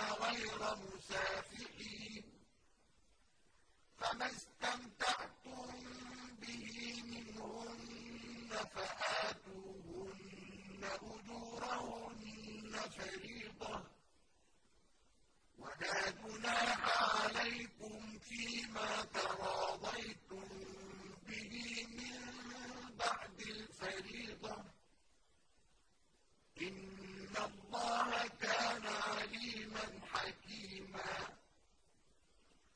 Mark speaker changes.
Speaker 1: غير مسافحين. فما